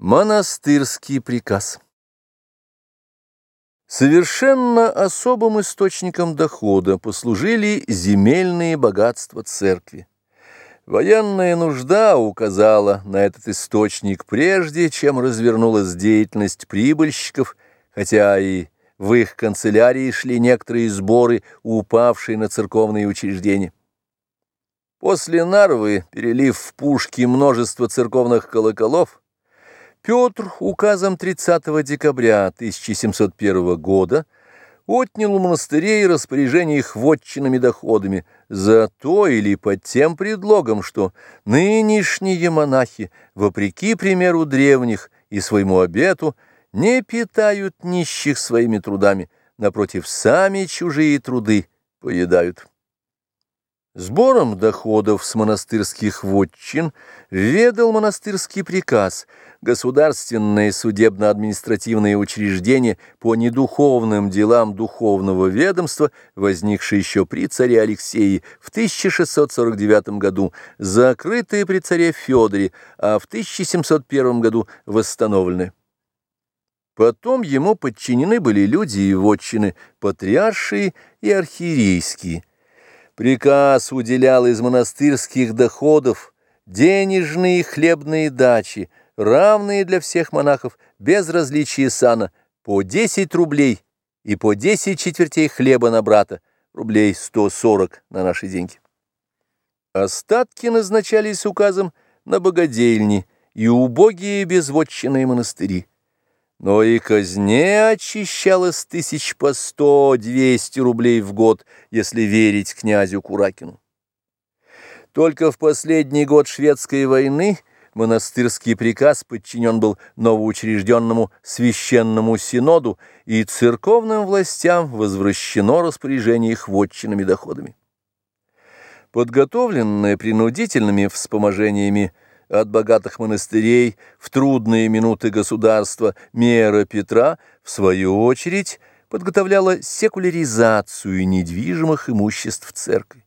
Монастырский приказ Совершенно особым источником дохода послужили земельные богатства церкви. Военная нужда указала на этот источник прежде, чем развернулась деятельность прибыльщиков, хотя и в их канцелярии шли некоторые сборы, упавшие на церковные учреждения. После Нарвы, перелив в пушки множество церковных колоколов, Петр указом 30 декабря 1701 года отнял у монастырей распоряжение их вотчинными доходами за то или под тем предлогом, что нынешние монахи, вопреки примеру древних и своему обету, не питают нищих своими трудами, напротив, сами чужие труды поедают. Сбором доходов с монастырских вотчин ведал монастырский приказ, государственное судебно-административное учреждение по недуховным делам духовного ведомства, возникшее еще при царе Алексее в 1649 году, закрытое при царе Федоре, а в 1701 году восстановленное. Потом ему подчинены были люди и вотчины, патриаршие и архиерейские – Приказ уделял из монастырских доходов денежные и хлебные дачи, равные для всех монахов, без различия сана, по 10 рублей и по 10 четвертей хлеба на брата, рублей 140 на наши деньги. Остатки назначались указом на богадельни и убогие безводчинные монастыри. Но и казне очищалось тысяч по сто-двести рублей в год, если верить князю Куракину. Только в последний год шведской войны монастырский приказ подчинен был новоучрежденному священному синоду, и церковным властям возвращено распоряжение их вотчинными доходами. Подготовленное принудительными вспоможениями от богатых монастырей в трудные минуты государства мера Петра, в свою очередь, подготовляла секуляризацию недвижимых имуществ церкви.